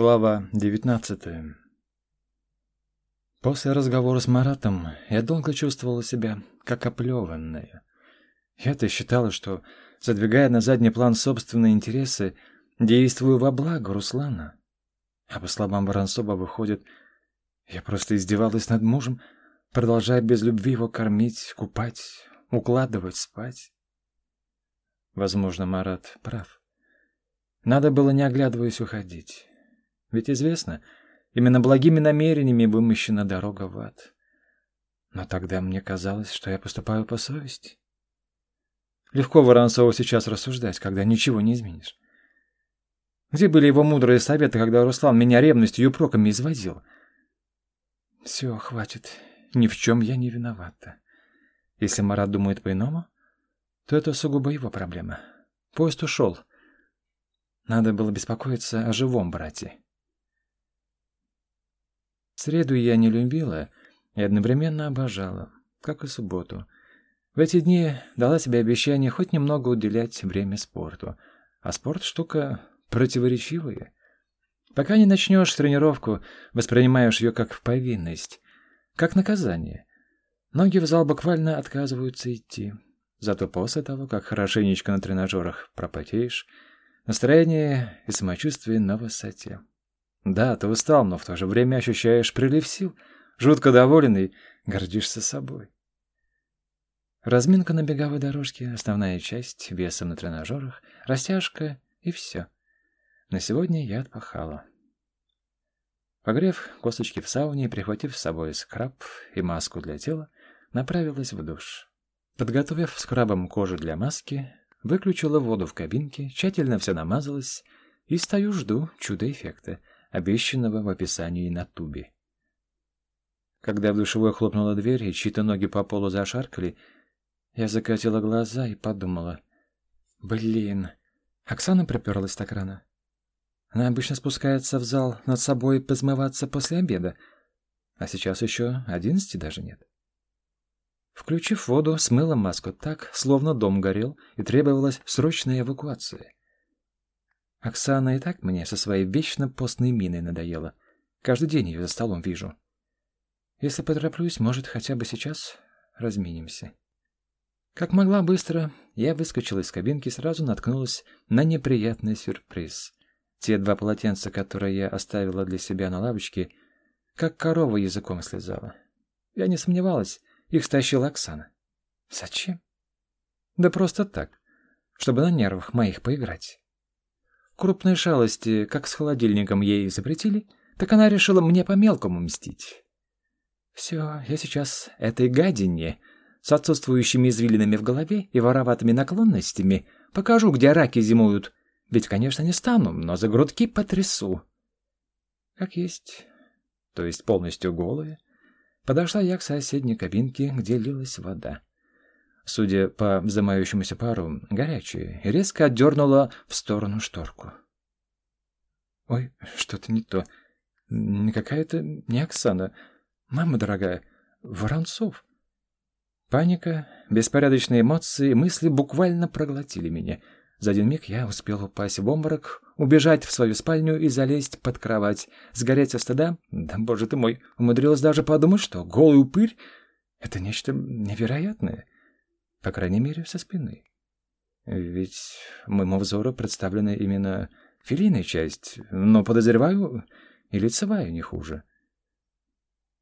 Глава 19 После разговора с Маратом я долго чувствовала себя как оплеванная. Я-то считала, что, задвигая на задний план собственные интересы, действую во благо Руслана. А по словам Воронцова выходит, я просто издевалась над мужем, продолжая без любви его кормить, купать, укладывать, спать. Возможно, Марат прав. Надо было, не оглядываясь, уходить. Ведь известно, именно благими намерениями вымощена дорога в ад. Но тогда мне казалось, что я поступаю по совести. Легко Воронцову сейчас рассуждать, когда ничего не изменишь. Где были его мудрые советы, когда Руслан меня ревностью и упреками изводил? Все, хватит. Ни в чем я не виновата. Если Марат думает по-иному, то это сугубо его проблема. Поезд ушел. Надо было беспокоиться о живом брате. Среду я не любила и одновременно обожала, как и субботу. В эти дни дала себе обещание хоть немного уделять время спорту. А спорт — штука противоречивая. Пока не начнешь тренировку, воспринимаешь ее как повинность, как наказание. Ноги в зал буквально отказываются идти. Зато после того, как хорошенечко на тренажерах пропотеешь, настроение и самочувствие на высоте. Да, ты устал, но в то же время ощущаешь прилив сил, жутко доволен и гордишься собой. Разминка на беговой дорожке, основная часть, весом на тренажерах, растяжка и все. На сегодня я отпахала. Погрев косточки в сауне и прихватив с собой скраб и маску для тела, направилась в душ. Подготовив скрабом кожу для маски, выключила воду в кабинке, тщательно все намазалась и стою жду чудо-эффекта, обещанного в описании на тубе. Когда в душевой хлопнула дверь и чьи-то ноги по полу зашаркали, я закатила глаза и подумала. Блин, Оксана приперлась так рано. Она обычно спускается в зал над собой позмываться после обеда, а сейчас еще одиннадцати даже нет. Включив воду, смыла маску так, словно дом горел, и требовалась срочная эвакуация. Оксана и так мне со своей вечно постной миной надоела. Каждый день ее за столом вижу. Если потороплюсь, может, хотя бы сейчас разминимся. Как могла быстро, я выскочила из кабинки и сразу наткнулась на неприятный сюрприз. Те два полотенца, которые я оставила для себя на лавочке, как корова языком слезала. Я не сомневалась, их стащила Оксана. Зачем? Да просто так, чтобы на нервах моих поиграть. Крупные шалости, как с холодильником ей запретили, так она решила мне по-мелкому мстить. Все, я сейчас этой гадине с отсутствующими извилинами в голове и вороватыми наклонностями покажу, где раки зимуют. Ведь, конечно, не стану, но за грудки потрясу. Как есть, то есть полностью голая, Подошла я к соседней кабинке, где лилась вода. Судя по взымающемуся пару, горячая, и резко отдернула в сторону шторку. «Ой, что-то не то. Не какая-то не Оксана. Мама дорогая, Воронцов». Паника, беспорядочные эмоции, мысли буквально проглотили меня — за один миг я успел упасть в обморок, убежать в свою спальню и залезть под кровать. Сгореть со стыда? Да, боже ты мой, умудрилась даже подумать, что голый упырь — это нечто невероятное. По крайней мере, со спины. Ведь моему взору представлена именно филийная часть, но, подозреваю, и лицевая не хуже.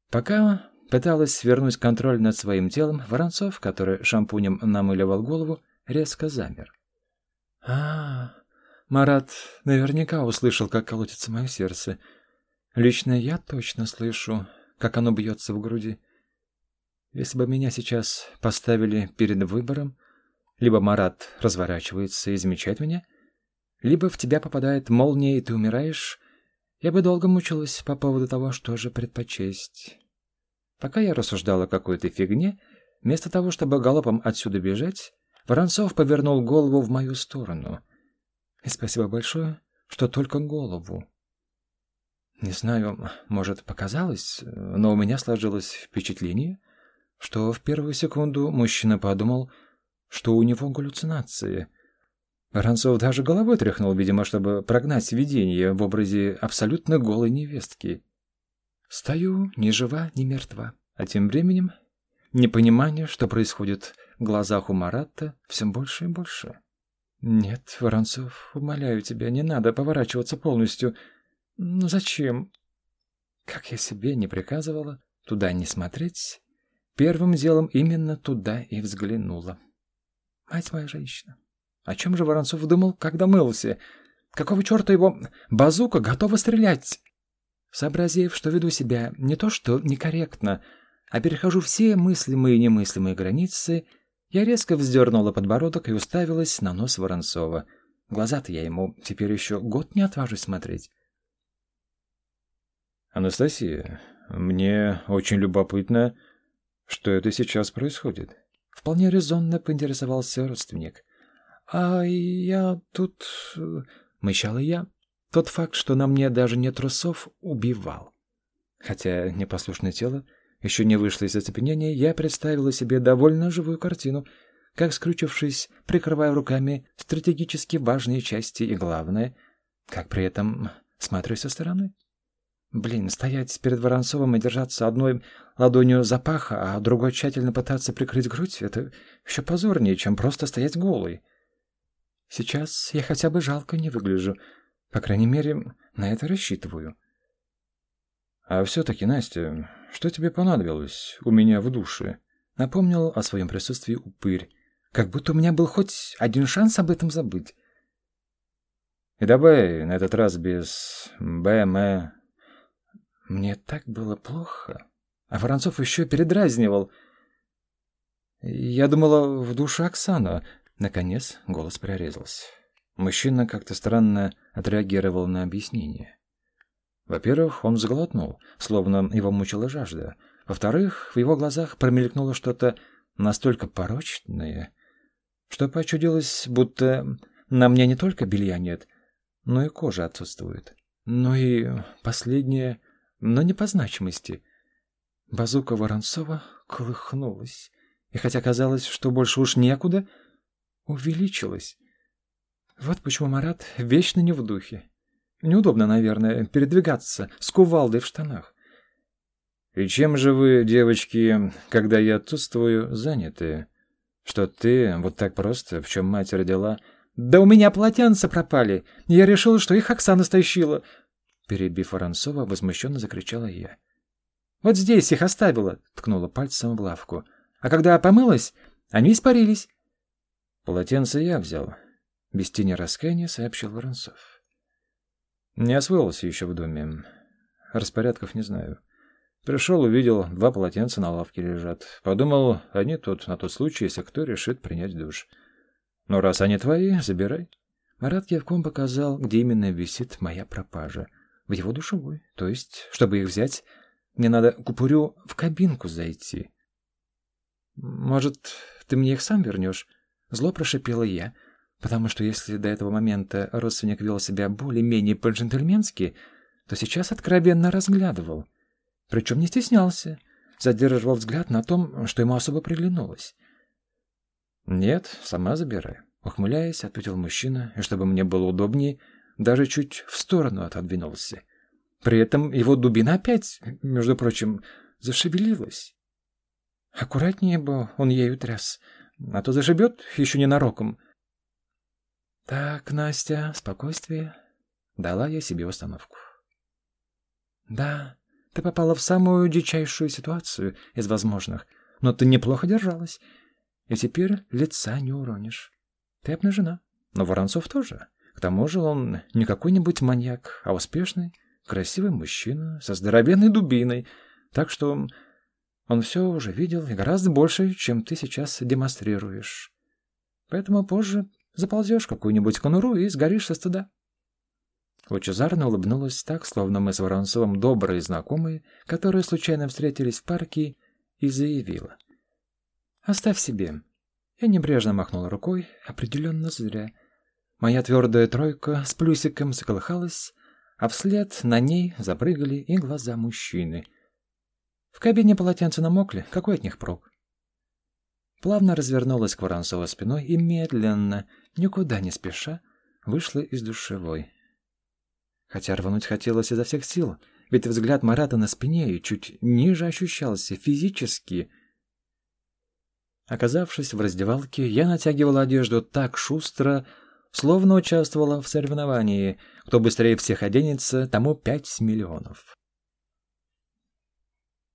Пока пыталась вернуть контроль над своим телом, Воронцов, который шампунем намыливал голову, резко замер. А, Марат наверняка услышал, как колотится мое сердце. Лично я точно слышу, как оно бьется в груди. Если бы меня сейчас поставили перед выбором, либо Марат разворачивается и замечает меня, либо в тебя попадает молния, и ты умираешь, я бы долго мучилась по поводу того, что же предпочесть. Пока я рассуждала о какой-то фигне, вместо того, чтобы галопом отсюда бежать, Воронцов повернул голову в мою сторону. И спасибо большое, что только голову. Не знаю, может, показалось, но у меня сложилось впечатление, что в первую секунду мужчина подумал, что у него галлюцинации. Воронцов даже головой тряхнул, видимо, чтобы прогнать видение в образе абсолютно голой невестки. Стою ни жива, ни мертва. А тем временем непонимание, что происходит в глазах у Марата, все больше и больше. «Нет, Воронцов, умоляю тебя, не надо поворачиваться полностью. Ну зачем?» Как я себе не приказывала туда не смотреть, первым делом именно туда и взглянула. Мать моя женщина, о чем же Воронцов думал, когда мылся? Какого черта его базука готова стрелять? Сообразив, что веду себя не то что некорректно, а перехожу все мыслимые и немыслимые границы, я резко вздернула подбородок и уставилась на нос Воронцова. Глаза-то я ему теперь еще год не отважусь смотреть. «Анастасия, мне очень любопытно, что это сейчас происходит». Вполне резонно поинтересовался родственник. «А я тут...» — мычала я. Тот факт, что на мне даже нет трусов, убивал. Хотя непослушное тело еще не вышло из оцепенения, я представила себе довольно живую картину, как, скрючившись, прикрывая руками стратегически важные части и, главное, как при этом смотрю со стороны. Блин, стоять перед Воронцовым и держаться одной ладонью за паха, а другой тщательно пытаться прикрыть грудь — это еще позорнее, чем просто стоять голой. Сейчас я хотя бы жалко не выгляжу. По крайней мере, на это рассчитываю. «А все-таки, Настя, что тебе понадобилось у меня в душе?» Напомнил о своем присутствии упырь. Как будто у меня был хоть один шанс об этом забыть. «И давай на этот раз без БМ...» Мне так было плохо. А Воронцов еще передразнивал. Я думала, в душе Оксана. Наконец голос прорезался. Мужчина как-то странно отреагировал на объяснение. Во-первых, он сглотнул, словно его мучила жажда. Во-вторых, в его глазах промелькнуло что-то настолько порочное, что почудилось, будто на мне не только белья нет, но и кожа отсутствует. Ну и последнее но не по значимости. Базука Воронцова колыхнулась, и хотя казалось, что больше уж некуда, увеличилась. Вот почему Марат вечно не в духе. Неудобно, наверное, передвигаться с кувалдой в штанах. «И чем же вы, девочки, когда я отсутствую, заняты? Что ты вот так просто, в чем мать родила...» «Да у меня полотенца пропали. Я решила, что их Оксана стащила. Перебив Воронцова, возмущенно закричала я. «Вот здесь их оставила!» — ткнула пальцем в лавку. «А когда помылась, они испарились!» «Полотенце я взял», — без тени раскаяния сообщил Воронцов. «Не освоился еще в доме. Распорядков не знаю. Пришел, увидел, два полотенца на лавке лежат. Подумал, они тут на тот случай, если кто решит принять душ. Но раз они твои, забирай». Марат кивком показал, где именно висит моя пропажа — в его душевой. То есть, чтобы их взять, мне надо купурю в кабинку зайти. Может, ты мне их сам вернешь? Зло прошипела я, потому что если до этого момента родственник вел себя более-менее по-джентльменски, то сейчас откровенно разглядывал. Причем не стеснялся, задерживал взгляд на том, что ему особо приглянулось. «Нет, сама забирай», — ухмыляясь, ответил мужчина, и чтобы мне было удобнее, — даже чуть в сторону отодвинулся. При этом его дубина опять, между прочим, зашевелилась. Аккуратнее бы он ею тряс, а то зашибет еще ненароком. Так, Настя, спокойствие. Дала я себе установку. Да, ты попала в самую дичайшую ситуацию из возможных, но ты неплохо держалась, и теперь лица не уронишь. Ты обнажена, но Воронцов тоже. К тому же он не какой-нибудь маньяк, а успешный, красивый мужчина со здоровенной дубиной. Так что он все уже видел и гораздо больше, чем ты сейчас демонстрируешь. Поэтому позже заползешь какую-нибудь конуру и сгоришь со стыда. Лучезарно улыбнулась так, словно мы с Воронцовым добрые знакомые, которые случайно встретились в парке, и заявила. «Оставь себе». Я небрежно махнула рукой, определенно зря — Моя твердая тройка с плюсиком заколыхалась, а вслед на ней запрыгали и глаза мужчины. В кабине полотенца намокли, какой от них прок? плавно развернулась к Воронцову спиной и медленно, никуда не спеша, вышла из душевой. Хотя рвануть хотелось изо всех сил, ведь взгляд Марата на спине и чуть ниже ощущался физически. Оказавшись в раздевалке, я натягивала одежду так шустро, словно участвовала в соревновании. Кто быстрее всех оденется, тому пять миллионов.